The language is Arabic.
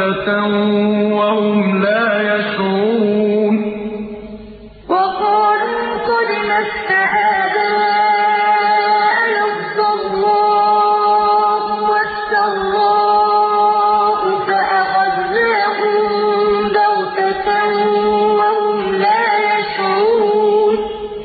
بغتة وهم لا يشعرون. وقالوا قد